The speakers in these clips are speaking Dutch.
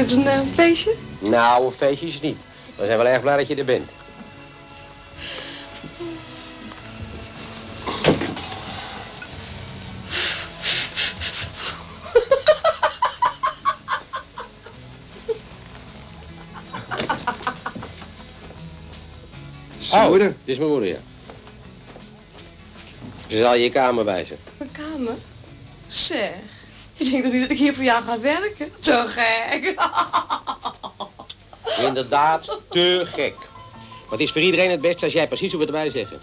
Is het een uh, feestje? Nou, een feestje is het niet. We zijn wel erg blij dat je er bent. Oh, moeder? Dit is mijn moeder, ja. Ze zal je kamer wijzen. Mijn kamer? Zeg, toch niet dat ik hier voor jou ga werken? Te gek. Inderdaad, te gek. Het is voor iedereen het beste als jij precies wat erbij zeggen.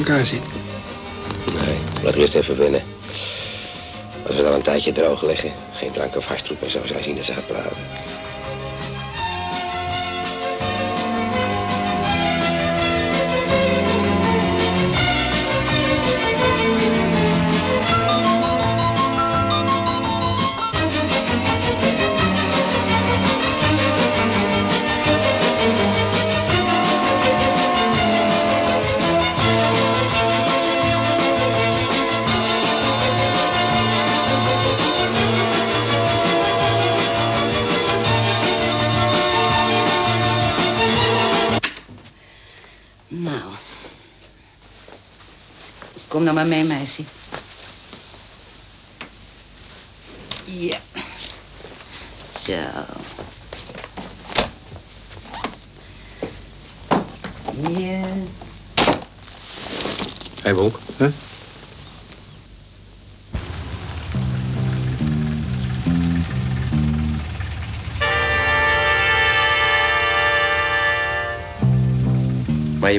Elkaar zit. Laat eerst even winnen. Als we dan een tijdje droog liggen, geen drank of vasttroep en zo, zou je zien dat ze gaat praten.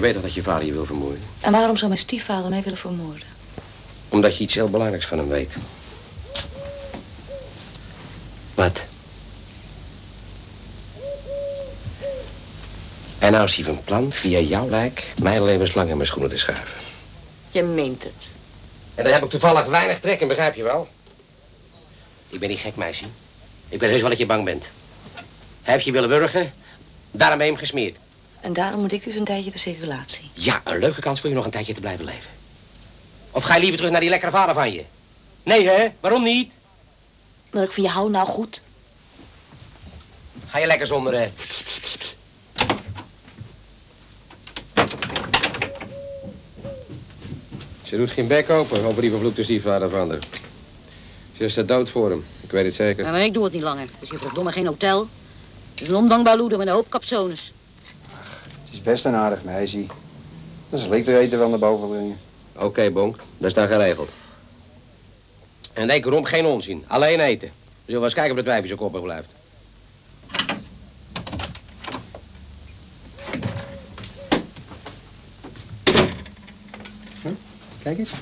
Je weet toch dat je vader je wil vermoorden? En waarom zou mijn stiefvader mij willen vermoorden? Omdat je iets heel belangrijks van hem weet. Wat? En nou is hij van plan via jouw lijk mijn levenslang in mijn schoenen te schuiven. Je meent het. En daar heb ik toevallig weinig trek in, begrijp je wel? Ik ben niet gek, meisje. Ik weet heus wel dat je bang bent. Hij heeft je willen wurgen, daarom ben je hem gesmeerd. En daarom moet ik dus een tijdje de circulatie. Ja, een leuke kans voor je nog een tijdje te blijven leven. Of ga je liever terug naar die lekkere vader van je? Nee, hè? Waarom niet? Dat ik van je hou, nou goed. Ga je lekker zonder, hè? Ze doet geen bek open over die vervloekte stiefvader van haar. Ze is er dood voor hem. Ik weet het zeker. Ja, maar ik doe het niet langer. Het is hier verdomme geen hotel. Het is een ondankbaar loeder met een hoop capsones. Het is best een aardig meisje. Dat is lekker eten wel naar boven brengen. Oké, Bonk. Dat is dan geregeld. En denk erom, geen onzin. Alleen eten. We zullen wel eens kijken of het wijfje zo koppig blijft. Hm? Kijk eens.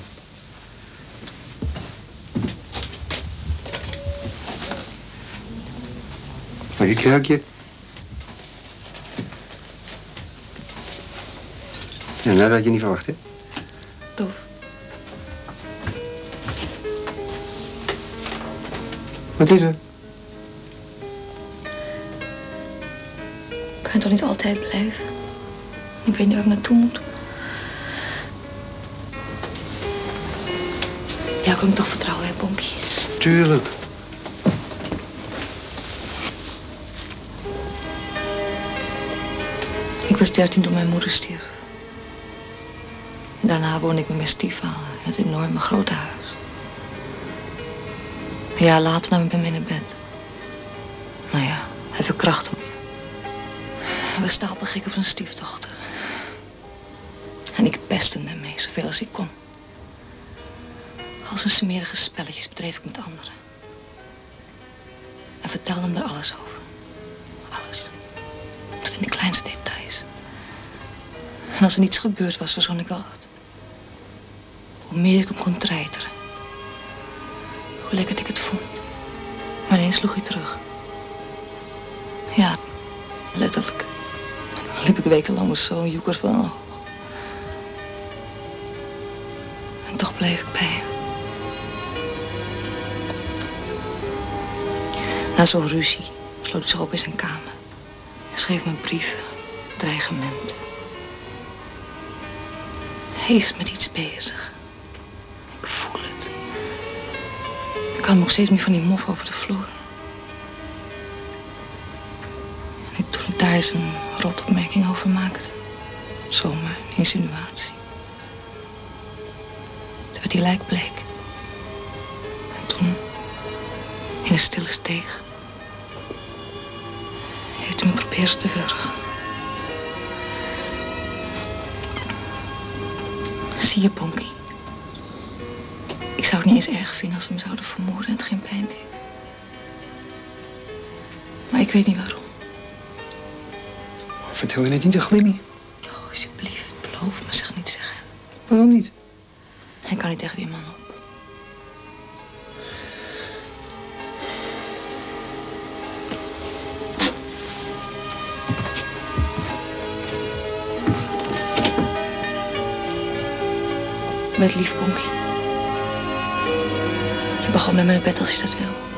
Lekker kruikje. Ja, dat had je niet verwacht, hè? Tof. Wat is er? Kan je toch niet altijd blijven? Ik weet niet waar ik naartoe moet. Ja, ik moet toch vertrouwen, hè, Bonkie? Tuurlijk. Ik was dertien toen mijn moeder stierf. Daarna woonde ik met mijn stiefvader in het enorme grote huis. Een jaar later nam ik hem in het bed. Nou ja, hij verkrachtte me. We stapelden gek op zijn stiefdochter. En ik pestte hem mee, zoveel als ik kon. Als een smerige spelletjes bedreef ik met anderen. En vertelde hem er alles over. Alles. Tot in de kleinste details. En als er niets gebeurd was, verzon ik wel wat. Hoe meer ik hem kon treiteren. Hoe lekker ik het vond. Maar ineens sloeg hij terug. Ja, letterlijk. Liep ik wekenlang met zo'n joekers van... oh. En toch bleef ik bij hem. Na zo'n ruzie sloot hij zich op in zijn kamer. Hij schreef me brieven, dreigementen. Hij is met iets bezig. Kan nog steeds meer van die mof over de vloer. En toen ik daar eens een rotopmerking over maakte. Zomaar, een insinuatie. Toen werd hij lijkbleek. En toen, in een stille steeg, heeft hij me proberen te wurgen. Zie je, Bonkie? Ik zou het niet eens erg vinden als ze me zouden vermoorden en het geen pijn deed. Maar ik weet niet waarom. Vertel je het niet aan Glimmy? Oh, alsjeblieft, beloof me, zeg niet zeggen. Waarom niet? Hij kan niet tegen die man op. Met lief, Bonkie. Gewoon met me naar bed als je dat wil.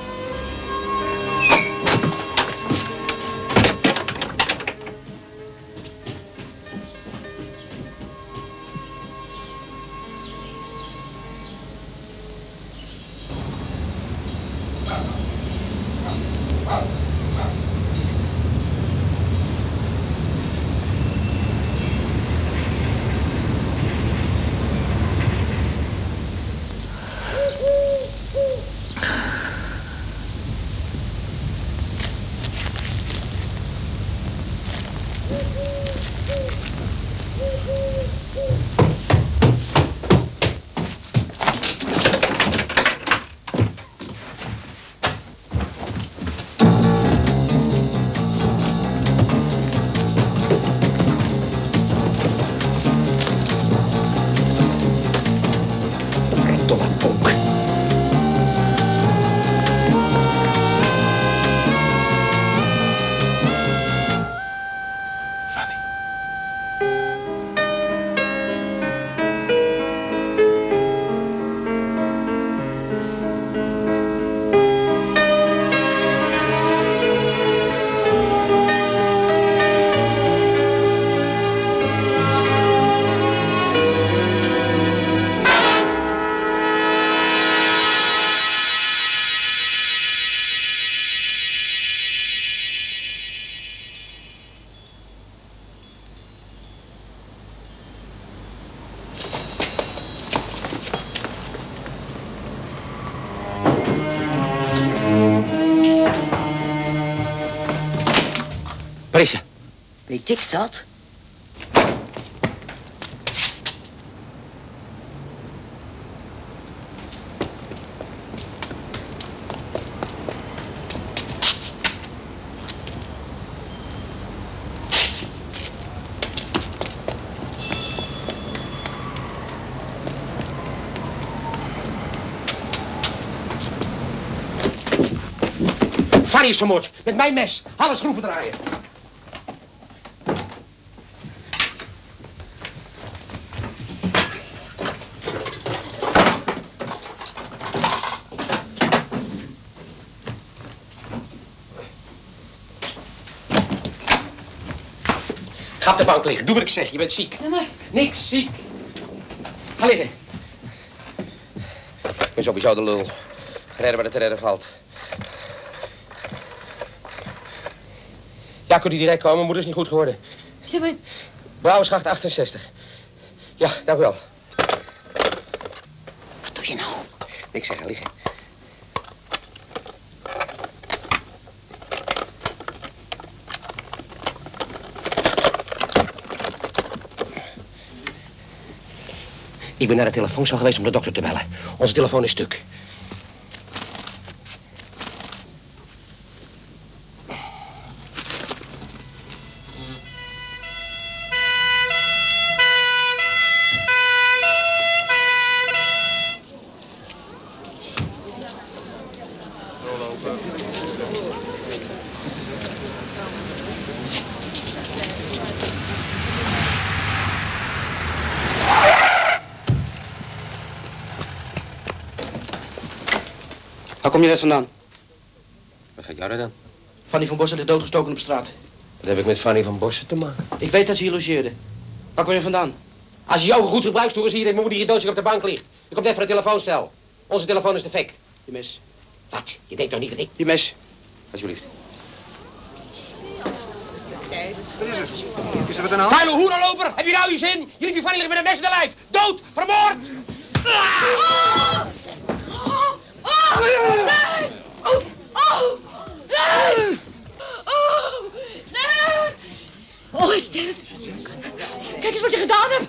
Weet ik dat? Met mijn mes. Alle schroeven draaien. Ga op de bank liggen. Doe wat ik zeg. Je bent ziek. Niks ziek. Ga liggen. Ik ben sowieso de lul. Redden waar het te redden valt. Ja, kon die direct komen? Moeder is niet goed geworden. Ja, maar Blauwe schacht 68. Ja, dank u wel. wat doe je nou? Niks zeggen, liggen. Ik ben naar de telefooncel geweest om de dokter te bellen. Onze telefoon is stuk. Kom je net vandaan? Wat gaat jou daar dan? Fanny van Bossen ligt doodgestoken op straat. Wat heb ik met Fanny van Bossen te maken? Ik weet dat ze hier logeerde. Waar kom je vandaan? Als je jou goed gebruikt, zie je dat mijn moeder hier doodziek op de bank ligt. Je komt even naar de telefooncel. Onze telefoon is defect. Je mes. Wat? Je denkt toch niet dat ik... Je mes. Alsjeblieft. Is er wat aan de hand? Vuile hoerenloper! Heb je nou je zin? Je liet die Fanny liggen met een mes in de lijf. Dood! Vermoord! Oh, is dit? Kijk eens wat je gedaan hebt.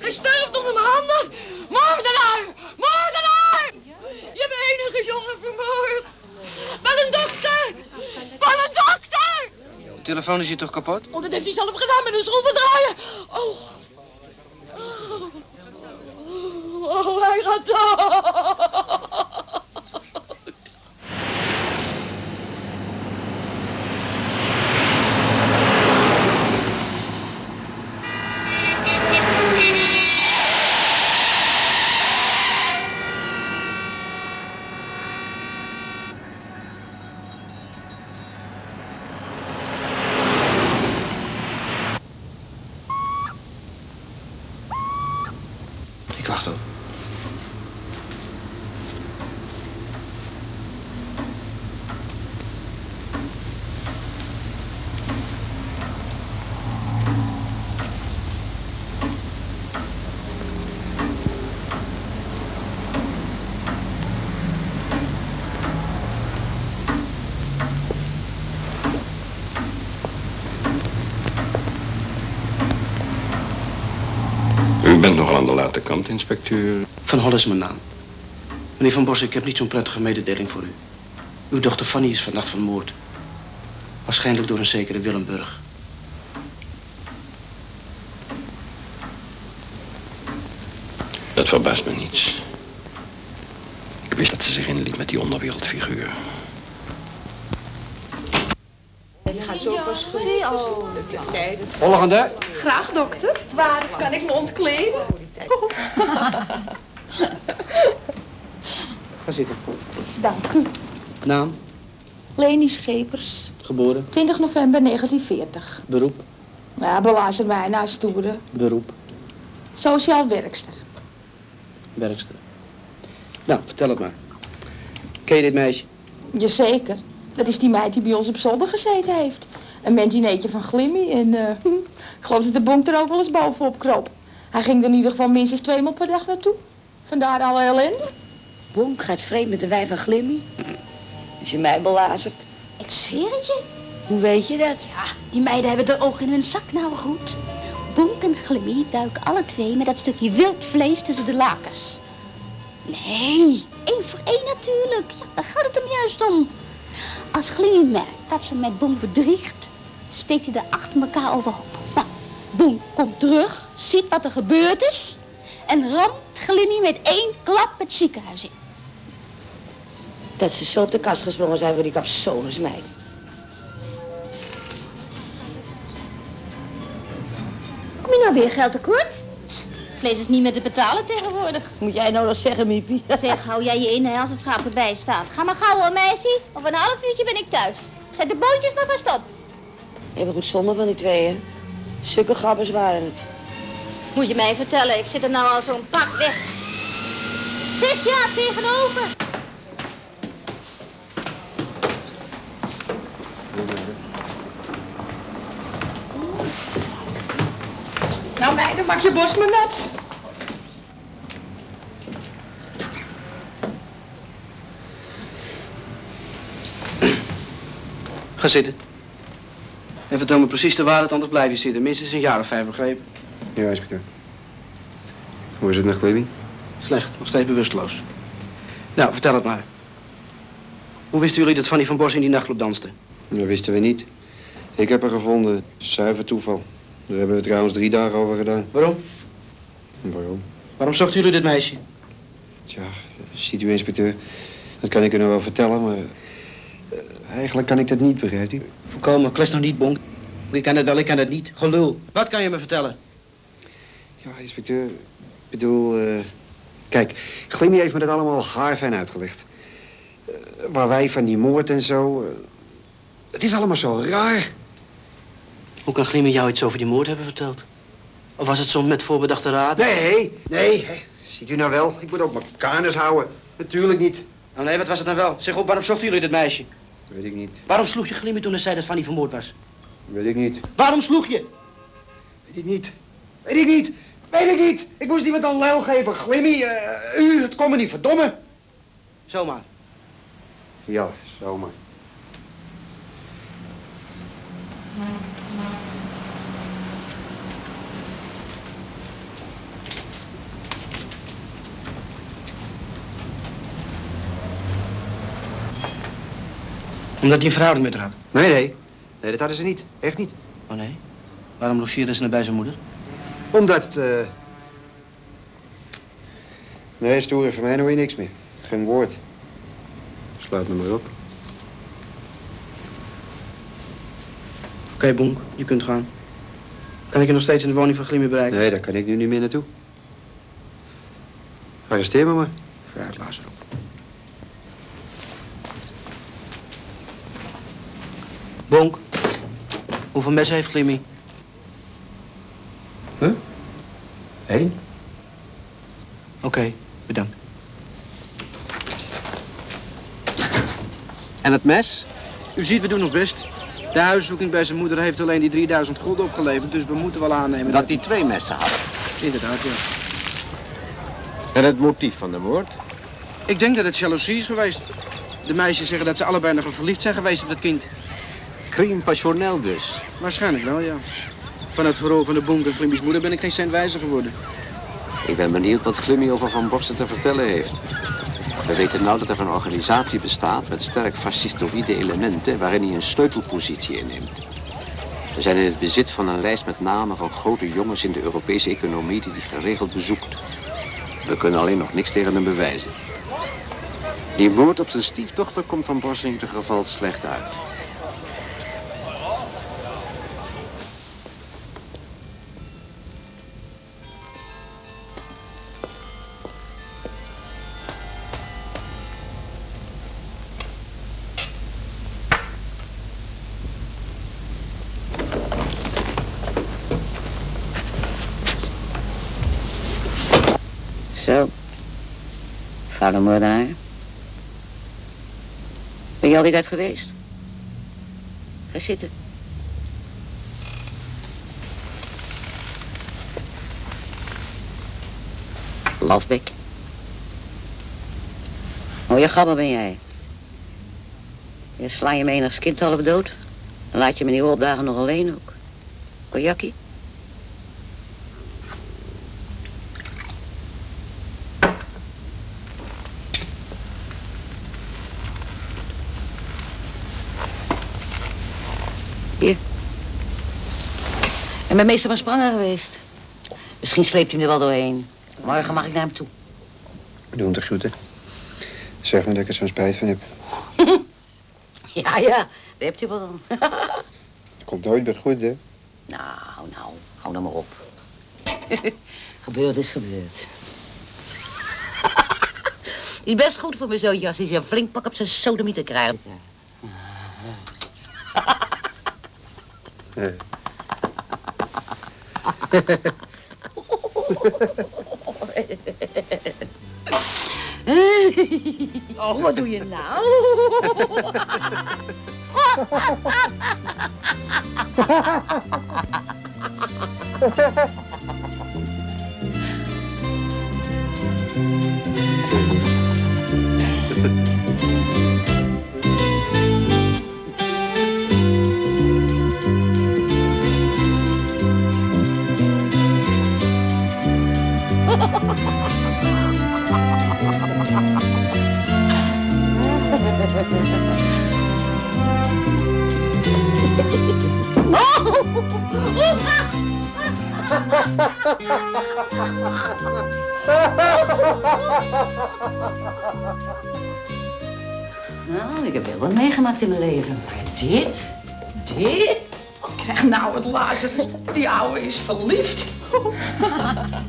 Hij sterft onder mijn handen. Moordenaar! Moordenaar! Je hebt mijn enige jongen vermoord. Bel een dokter! Bel een dokter! De telefoon is hier toch kapot? Oh, dat heeft hij zelf gedaan met een schroevendraaier. Oh. Oh, oh hij gaat dood. Ik wacht op. U bent nogal aan de late kant, inspecteur. Van Hol is mijn naam. Meneer Van Bossen, ik heb niet zo'n prettige mededeling voor u. Uw dochter Fanny is vannacht vermoord. Waarschijnlijk door een zekere Willemburg. Dat verbaast me niets. Ik wist dat ze zich inliet met die onderwereldfiguur. Volgende. Graag, dokter. Waar kan ik me ontkleden? Ga zitten. Dank u. Naam, Leni Schepers, geboren, 20 november 1940. beroep, Ja, belazen naar stoeren. beroep, Sociaal werkster. werkster. Nou, vertel het maar. Ken je dit meisje? Jazeker. Dat is die meid die bij ons op zolder gezeten heeft. Een mentineetje van Glimmy en eh, ik geloof dat de bonk er ook wel eens bovenop kroop. Hij ging er in ieder geval minstens twee maal per dag naartoe. Vandaar alle ellende. Bonk gaat vreemd met de wijn van Glimmy. Als je mij belazert. Ik zweer het je. Hoe weet je dat? Ja, die meiden hebben de oog in hun zak nou goed. Bonk en Glimmy duiken alle twee met dat stukje wild vlees tussen de lakens. Nee, één voor één natuurlijk. Ja, daar gaat het hem juist om. Als Glimmy merkt dat ze met Bonk bedriegt, steekt hij er achter elkaar overhoop. Bonk komt terug, ziet wat er gebeurd is en ramt Glimmy met één klap het ziekenhuis in. Dat ze zo op de kast gesprongen zijn voor die kapsonesmeid. Kom je nou weer geld tekort? Vlees is niet meer te betalen tegenwoordig. Moet jij nou nog zeggen, Miepie? Zeg, hou jij je in hè, als het schaap erbij staat. Ga maar gauw hoor, meisje. Over een half uurtje ben ik thuis. Zet de bootjes maar vast op. Even goed zonde van die tweeën. Zulke grappers waren het. Moet je mij vertellen, ik zit er nou al zo'n pak weg. Zes jaar tegenover. Nou meiden, maak je borst maar nat. Ga zitten. En vertel me precies de waarheid, anders blijf je zitten. Minstens een jaar of vijf, begrepen? Ja, inspecteur. Hoe is het met Glimmy? Slecht, nog steeds bewusteloos. Nou, vertel het maar. Hoe wisten jullie dat Fanny van Bos in die nachtclub danste? Dat wisten we niet. Ik heb haar gevonden. Zuiver toeval. Daar hebben we trouwens drie dagen over gedaan. Waarom? Waarom? Waarom zochten jullie dit meisje? Tja, ziet u, inspecteur. Dat kan ik u nog wel vertellen, maar... eh, eigenlijk kan ik dat niet, begrijpt u? Voorkomen, kles nog niet, bonk. Ik kan het wel, ik kan het niet. Gelul. Wat kan je me vertellen? Ja, inspecteur. Ik bedoel, eh, kijk, Glimmy heeft me dat allemaal haarfijn uitgelegd. eh, waar wij van die moord en zo... het is allemaal zo raar. Hoe kan Glimmer jou iets over die moord hebben verteld? Of was het soms met voorbedachte raad? Nee, nee. Ziet u nou wel? Ik moet ook mijn kanus houden. Natuurlijk niet. Oh nee, wat was het dan wel? Zeg op, waarom zochten jullie dit meisje? Weet ik niet. Waarom sloeg je Glimmer toen hij zei dat Fanny vermoord was? Weet ik niet. Waarom sloeg je? Weet ik niet. Weet ik niet. Weet ik niet. Ik moest iemand een lel geven. Glimmy, eh, u, het kon me niet verdomme. Zomaar. Ja, zomaar. Omdat hij een verhouding met haar had. Nee, nee. Nee, dat hadden ze niet. Echt niet. Oh nee? Waarom logeerde ze nou bij zijn moeder? Omdat, eh... Nee, stoer, voor mij hoor je niks meer. Geen woord. Sluit me maar op. Oké, Bonk, je kunt gaan. Kan ik je nog steeds in de woning van Glimmer bereiken? Nee, daar kan ik nu niet meer naartoe. Arresteer me maar. Vooruit, Lazarus. Bonk, hoeveel messen heeft Glimmy? Huh? Eén? Oké, bedankt. En het mes? U ziet, we doen nog best. De huiszoeking bij zijn moeder heeft alleen die 3000 gulden opgeleverd, dus we moeten wel aannemen Dat hij twee messen had. Inderdaad, ja. En het motief van de moord? Ik denk dat het jaloezie is geweest. De meisjes zeggen dat ze allebei nog wel verliefd zijn geweest op dat kind. Crime passionnel dus. Waarschijnlijk wel, ja. Van het verhoor van de bonk en Glimmy's moeder ben ik geen cent wijzer geworden. Ik ben benieuwd wat Glimmy over Van Borsten te vertellen heeft. We weten nou dat er een organisatie bestaat met sterk fascistoïde elementen waarin hij een sleutelpositie inneemt. We zijn in het bezit van een lijst met namen van grote jongens in de Europese economie die hij geregeld bezoekt. We kunnen alleen nog niks tegen hem bewijzen. Die moord op zijn stiefdochter komt van Borsing in ieder geval slecht uit. Moordenaar. Ben je al die tijd geweest? Ga zitten. Lafbek. Mooie gabber ben jij. Je sla je me als kind half dood. Dan laat je me niet opdagen nog alleen ook. Kojakkie? En ben meester van Spranger geweest. Misschien sleept hij hem er wel doorheen. Morgen mag ik naar hem toe. Doe hem de groeten. Zeg me dat ik er zo'n spijt van heb. Ja, ja, daar hebt u wel van. Komt nooit meer goed, hè? nou, nou, hou nou maar op. gebeurd is gebeurd. is best goed voor mijn zoontje als hij zijn flink pak op zijn sodomieter krijgt. Nee. Oh, wat doe je nou? In mijn leven. Maar dit, dit... Krijg nou het Lazarus. Die ouwe is verliefd.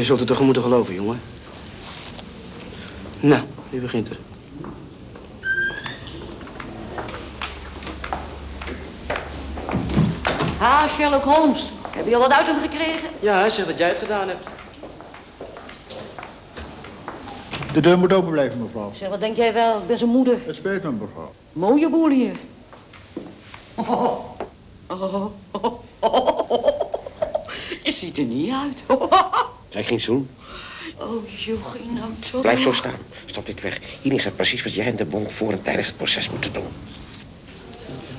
je zult het toch moeten geloven, jongen. Nou, wie begint er? Ah, Sherlock Holmes. Heb je al wat uit hem gekregen? Ja, hij zegt dat jij het gedaan hebt. De deur moet open blijven, mevrouw. Zeg, wat denk jij wel? Ik ben zijn moeder. Het spijt me, mevrouw. Mooie boel hier. Oh, oh, oh, oh. Je ziet er niet uit. Krijg geen zoen. Oh, jochie, nou toch. Blijf zo staan. Stop dit weg. Hier is dat precies wat jij en de bonk voor en tijdens het proces moeten doen.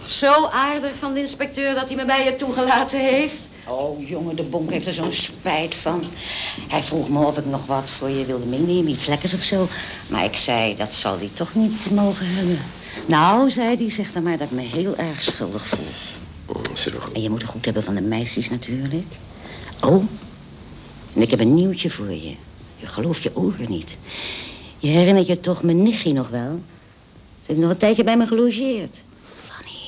Zo aardig van de inspecteur dat hij me bij je toegelaten heeft. Oh, jongen, de bonk heeft er zo'n spijt van. Hij vroeg me of ik nog wat voor je wilde meenemen, iets lekkers of zo. Maar ik zei, dat zal hij toch niet mogen hebben. Nou, zei hij, zeg dan maar dat ik me heel erg schuldig voel. En je moet het goed hebben van de meisjes natuurlijk. Oh, en ik heb een nieuwtje voor je. Je gelooft je oren niet. Je herinnert je toch mijn nichtje nog wel? Ze heeft nog een tijdje bij me gelogeerd. Fanny.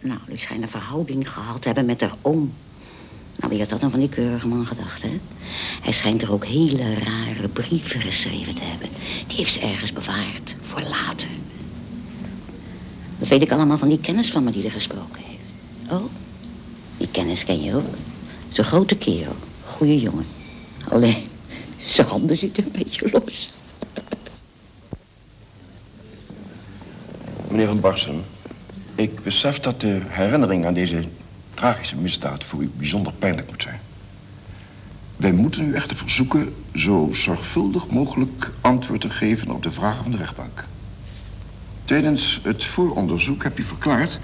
Nou, die schijnt een verhouding gehad te hebben met haar oom. Nou, wie had dat dan van die keurige man gedacht, hè? Hij schijnt er ook hele rare brieven geschreven te hebben. Die heeft ze ergens bewaard, voor later. Dat weet ik allemaal van die kennis van me die er gesproken heeft. Oh, die kennis ken je ook. Zo'n grote kerel, goede jongen. Alleen, zijn handen zitten een beetje los. Meneer Van Barsen, ik besef dat de herinnering aan deze tragische misdaad voor u bijzonder pijnlijk moet zijn. Wij moeten u echter verzoeken zo zorgvuldig mogelijk antwoord te geven op de vragen van de rechtbank. Tijdens het vooronderzoek hebt u verklaard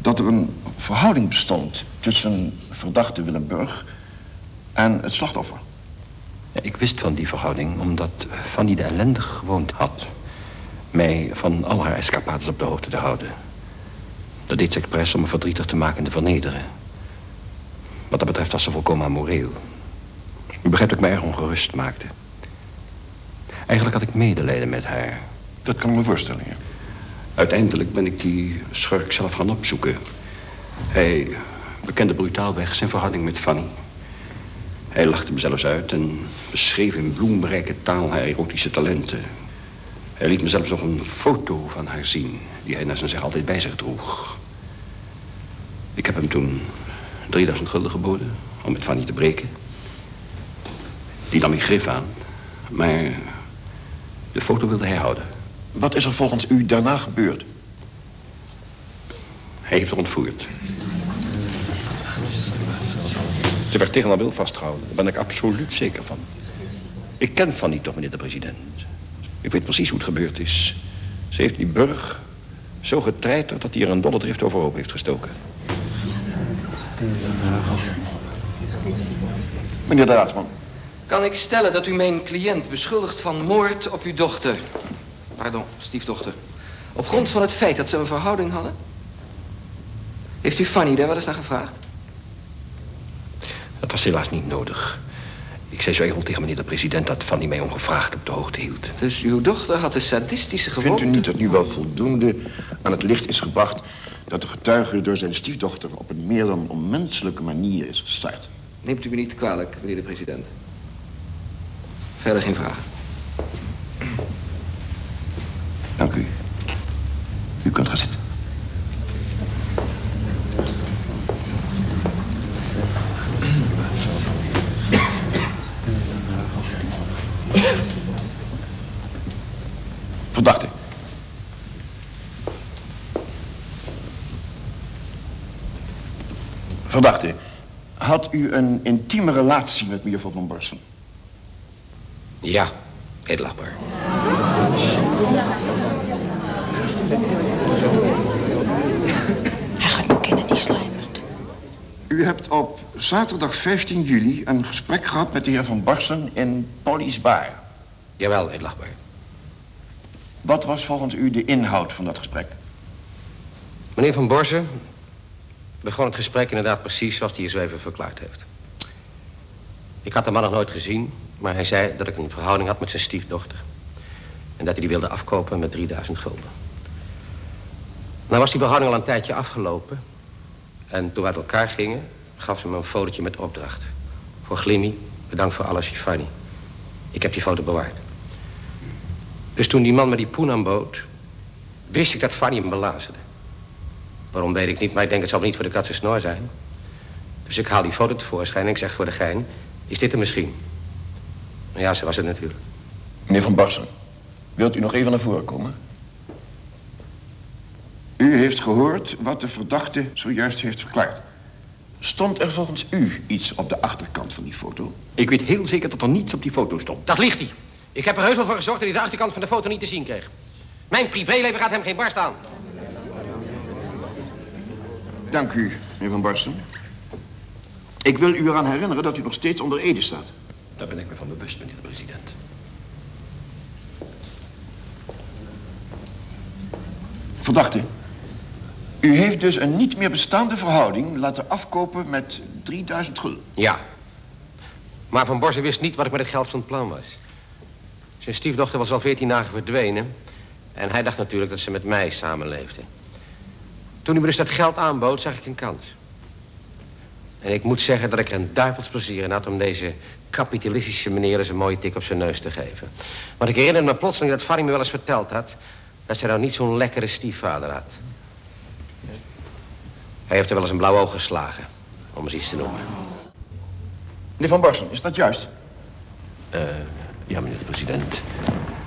dat er een verhouding bestond tussen verdachte Willem Burg en het slachtoffer. Ik wist van die verhouding omdat Fanny de ellendig gewoond had. Mij van al haar escapades op de hoogte te houden. Dat deed ze expres om me verdrietig te maken en te vernederen. Wat dat betreft was ze volkomen amoreel. U begrijpt dat ik me erg ongerust maakte. Eigenlijk had ik medelijden met haar. Dat kan ik me voorstellen, ja. Uiteindelijk ben ik die schurk zelf gaan opzoeken. Hij bekende brutaalweg zijn verhouding met Fanny. Hij lachte me zelfs uit en beschreef in bloemrijke taal haar erotische talenten. Hij liet me zelfs nog een foto van haar zien... die hij naar zijn zeg altijd bij zich droeg. Ik heb hem toen 3000 gulden geboden om met Fanny te breken. Die nam ik grif aan, maar de foto wilde hij houden. Wat is er volgens u daarna gebeurd? Hij heeft haar ontvoerd. Ze werd tegen haar wil vastgehouden. Daar ben ik absoluut zeker van. Ik ken Fanny toch, meneer de president. Ik weet precies hoe het gebeurd is. Ze heeft die burg zo getreiterd dat hij er een dolle drift overhoop heeft gestoken. Meneer de raadsman. Kan ik stellen dat u mijn cliënt beschuldigt van moord op uw dochter? Pardon, stiefdochter. Op grond van het feit dat ze een verhouding hadden? Heeft u Fanny daar wel eens naar gevraagd? Dat was helaas niet nodig. Ik zei zo even tegen meneer de president dat Fanny mij ongevraagd op de hoogte hield. Dus uw dochter had een sadistische gewoonte... Vindt u niet dat nu wel voldoende aan het licht is gebracht... dat de getuige door zijn stiefdochter op een meer dan onmenselijke manier is gestart? Neemt u me niet kwalijk, meneer de president. Verder geen vragen. Dank u. U kunt gaan zitten. Verdachte. Verdachte, had u een intieme relatie met mevrouw van Borselen? Ja, edelachtbaar. Hij gaat me kennen, die slijmert. U hebt op zaterdag 15 juli een gesprek gehad met de heer Van Barsen in Polly's Bar. Jawel, edelachtbaar. Wat was volgens u de inhoud van dat gesprek? Meneer Van Borsen begon het gesprek inderdaad precies zoals hij hier zo even verklaard heeft. Ik had de man nog nooit gezien, maar hij zei dat ik een verhouding had met zijn stiefdochter. En dat hij die wilde afkopen met 3000 gulden. Nou was die verhouding al een tijdje afgelopen. En toen we uit elkaar gingen, gaf ze me een fotootje met opdracht. Voor Glimmy Bedankt voor alles, Fanny. Ik heb die foto bewaard. Dus toen die man me die poen aanbood... wist ik dat Fanny hem belazerde. Waarom weet ik niet, maar ik denk het zal wel niet voor de katse snor zijn. Dus ik haal die foto tevoorschijn en ik zeg voor de gein... is dit er misschien? Maar ja, zo was het natuurlijk. Meneer Van Barsen, wilt u nog even naar voren komen? U heeft gehoord wat de verdachte zojuist heeft verklaard. Stond er volgens u iets op de achterkant van die foto? Ik weet heel zeker dat er niets op die foto stond. Dat ligt hij. Ik heb er heus wel voor gezorgd dat hij de achterkant van de foto niet te zien kreeg. Mijn privéleven gaat hem geen barst aan. Dank u, meneer Van Barsten. Ik wil u eraan herinneren dat u nog steeds onder Ede staat. Daar ben ik me van bewust, meneer de president. Verdachte, u heeft dus een niet meer bestaande verhouding laten afkopen met 3000 gulden. Ja. Maar Van Borzen wist niet wat ik met het geld van plan was. Zijn stiefdochter was al veertien dagen verdwenen. En hij dacht natuurlijk dat ze met mij samenleefde. Toen hij me dus dat geld aanbood, zag ik een kans. En ik moet zeggen dat ik er een duivels plezier in had... om deze kapitalistische meneer eens een mooie tik op zijn neus te geven. Want ik herinner me plotseling dat Fanny me wel eens verteld had... dat ze nou niet zo'n lekkere stiefvader had. Hij heeft er wel eens een blauw oog geslagen, om eens iets te noemen. Meneer Van Barsten, is dat juist? Eh, ja, meneer de president.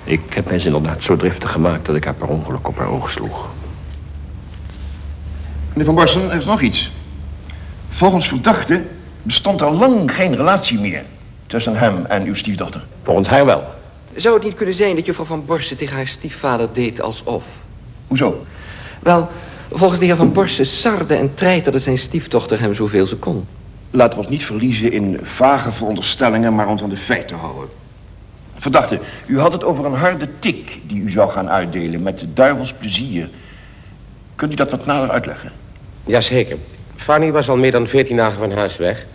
Ik heb mij inderdaad zo driftig gemaakt dat ik haar per ongeluk op haar oog sloeg. Meneer Van Barsten, er is nog iets. Volgens verdachte bestond er lang geen relatie meer... tussen hem en uw stiefdochter. Volgens haar wel. Zou het niet kunnen zijn dat juffrouw Van Borsten tegen haar stiefvader deed alsof? Hoezo? Wel, volgens de heer Van Borsten sarde en treiterde zijn stiefdochter hem zoveel ze kon. Laten we ons niet verliezen in vage veronderstellingen... maar ons aan de feiten houden. Verdachte, u had het over een harde tik die u zou gaan uitdelen... met duivels plezier. Kunt u dat wat nader uitleggen? Jazeker. Fanny was al meer dan veertien dagen van huis weg.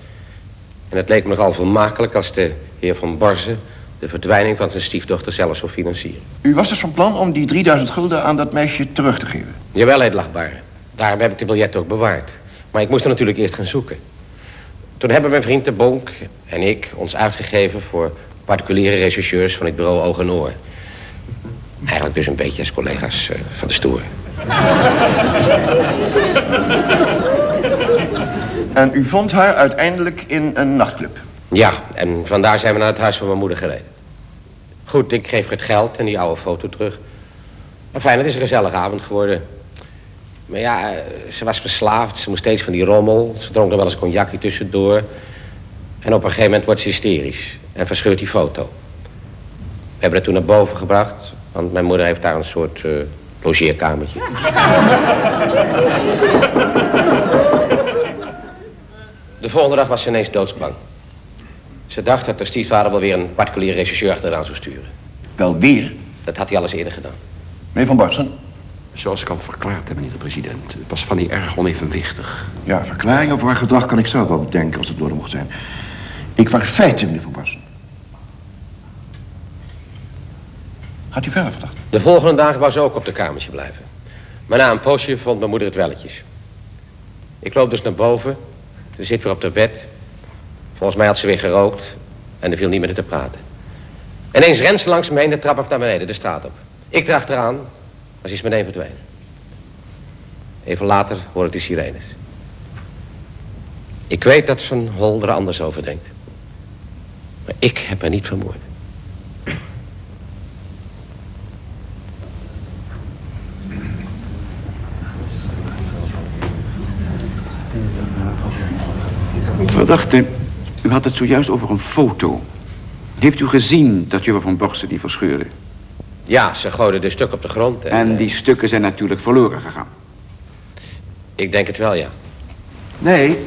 En het leek me nogal vermakelijk als de heer Van Borzen... de verdwijning van zijn stiefdochter zelf zou financieren. U was dus van plan om die 3000 gulden aan dat meisje terug te geven? Jawel, edelachtbare. Daarom heb ik de biljet ook bewaard. Maar ik moest er natuurlijk eerst gaan zoeken. Toen hebben mijn vriend de Bonk en ik ons uitgegeven... voor particuliere rechercheurs van het bureau Oog en Oor. Eigenlijk dus een beetje als collega's uh, van de stoer. En u vond haar uiteindelijk in een nachtclub? Ja, en vandaar zijn we naar het huis van mijn moeder gereden. Goed, ik geef het geld en die oude foto terug. Maar fijn, het is een gezellige avond geworden. Maar ja, eh, ze was verslaafd. Ze moest steeds van die rommel. Ze dronk er wel eens cognacje tussendoor. En op een gegeven moment wordt ze hysterisch. En verscheurt die foto. We hebben het toen naar boven gebracht. Want mijn moeder heeft daar een soort uh, logeerkamertje. De volgende dag was ze ineens doodsbang. Ze dacht dat de stiefvader wel weer een particuliere regisseur achteraan zou sturen. Wel weer? Dat had hij alles eerder gedaan. Meneer Van Barsten? Zoals ik al verklaard heb, meneer de president... was Fanny erg onevenwichtig. Ja, verklaring over haar gedrag kan ik zelf wel bedenken als het door mocht zijn. Ik waar feiten, meneer Van Barsten. Gaat u verder, verdacht? De volgende dagen wou ze ook op de kamertje blijven. Maar na een poosje vond mijn moeder het welletjes. Ik loop dus naar boven. Ze zit weer op haar bed. Volgens mij had ze weer gerookt. En er viel niet meer te praten. Ineens rent ze langs me heen de trap op naar beneden, de straat op. Ik erachteraan, maar ze is meteen verdwenen. Even later hoor ik de sirenes. Ik weet dat Van Hol er anders over denkt. Maar ik heb haar niet vermoord. Verdachte, u had het zojuist over een foto. Heeft u gezien dat juffrouw van Borsten die verscheurde? Ja, ze gooiden de stukken op de grond. En, en die stukken zijn natuurlijk verloren gegaan. Ik denk het wel, ja. Nee.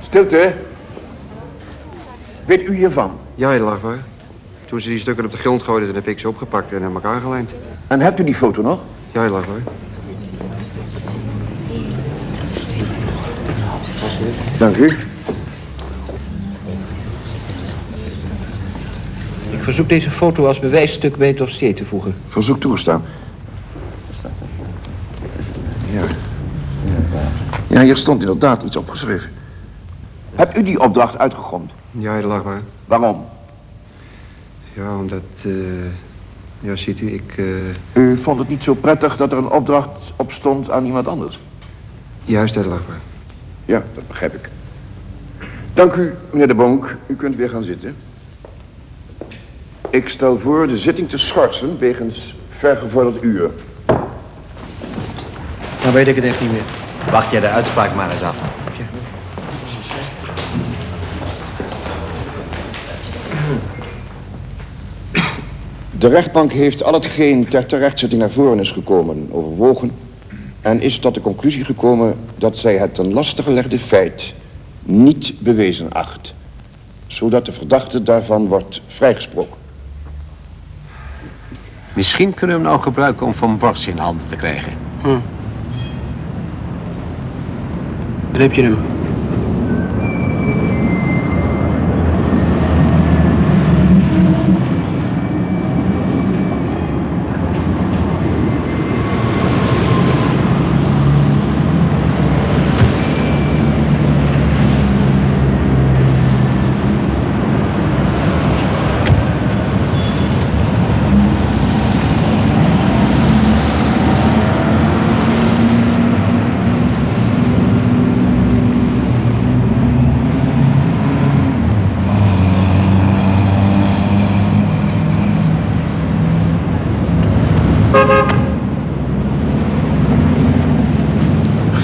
Stilte. Weet u hiervan? Ja, edelachtbaar. Toen ze die stukken op de grond gooiden, dan heb ik ze opgepakt en aan elkaar gelijmd. En hebt u die foto nog? Ja, edelachtbaar. Dank u. Ik verzoek deze foto als bewijsstuk bij het dossier te voegen. Verzoek toegestaan. Ja. Ja, hier stond inderdaad iets opgeschreven. Hebt u die opdracht uitgegrond? Ja, edelachtbaar. Waarom? Ja, omdat... eh ja, ziet u, ik... eh, U vond het niet zo prettig dat er een opdracht op stond aan iemand anders? Juist, edelachtbaar. Ja, dat begrijp ik. Dank u, meneer de Bonk. U kunt weer gaan zitten. Ik stel voor de zitting te schorsen wegens vergevorderd uur. Dan weet ik het echt niet meer. Wacht jij de uitspraak maar eens af. De rechtbank heeft al hetgeen ter terechtzetting naar voren is gekomen overwogen... en is tot de conclusie gekomen dat zij het ten laste gelegde feit niet bewezen acht. Zodat de verdachte daarvan wordt vrijgesproken. Misschien kunnen we hem nou gebruiken om Van Borst in handen te krijgen. Hm. Dan je hem.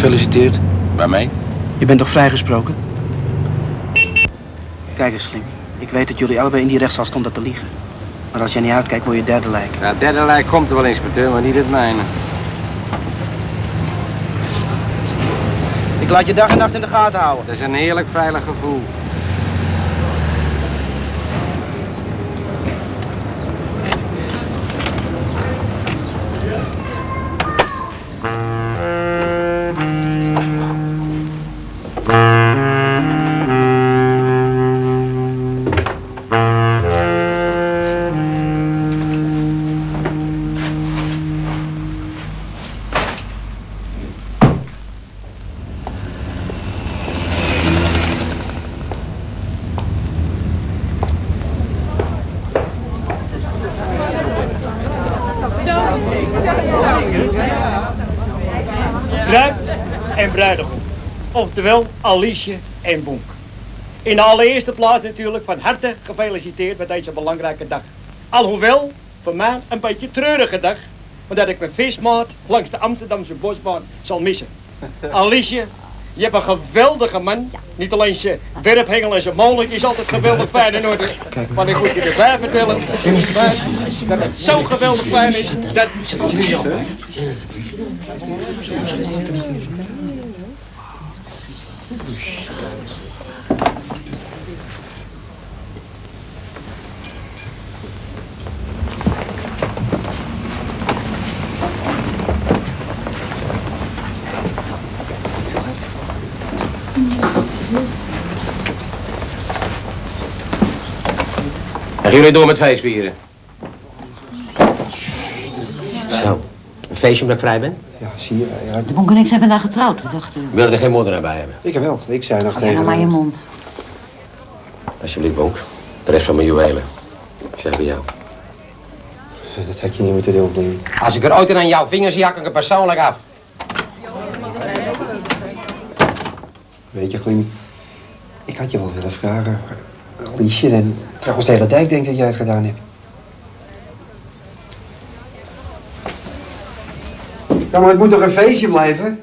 Gefeliciteerd. Waarmee? Je bent toch vrijgesproken? Kijk eens, Slim. Ik weet dat jullie allebei in die rechtszaal stonden te liegen. Maar als jij niet uitkijkt, word je derde lijk. Ja, derde lijk komt er wel, inspecteur, maar niet het mijne. Ik laat je dag en nacht in de gaten houden. Dat is een heerlijk veilig gevoel. Oftewel Alice en Bonk. In de allereerste plaats natuurlijk van harte gefeliciteerd met deze belangrijke dag. Alhoewel, voor mij een beetje treurige dag. Omdat ik mijn vismaat langs de Amsterdamse bosbaan zal missen. Alice, je hebt een geweldige man. Niet alleen zijn werphengel en zijn molen is altijd geweldig fijn in orde. Maar ik moet je erbij vertellen dat het zo geweldig fijn is dat... jullie door met feestvieren? Zo. Een feestje omdat ik vrij ben? Ja, zie je. Ja, De Bonk en ik zijn vandaag getrouwd. We dachten, Wil je er geen moordenaar bij hebben? ik wel. Ik zei nog tegen nou maar je mond. Alsjeblieft, Bonk. De rest van mijn juwelen. Zeg bij jou. Dat had je niet moeten doen. Als ik er ooit aan jouw vingers zie, hak ik er persoonlijk af. Weet je, Clem, ik had je wel willen vragen. Alice en trouwens de hele dijk denkt dat jij het gedaan hebt. Ja, maar het moet toch een feestje blijven?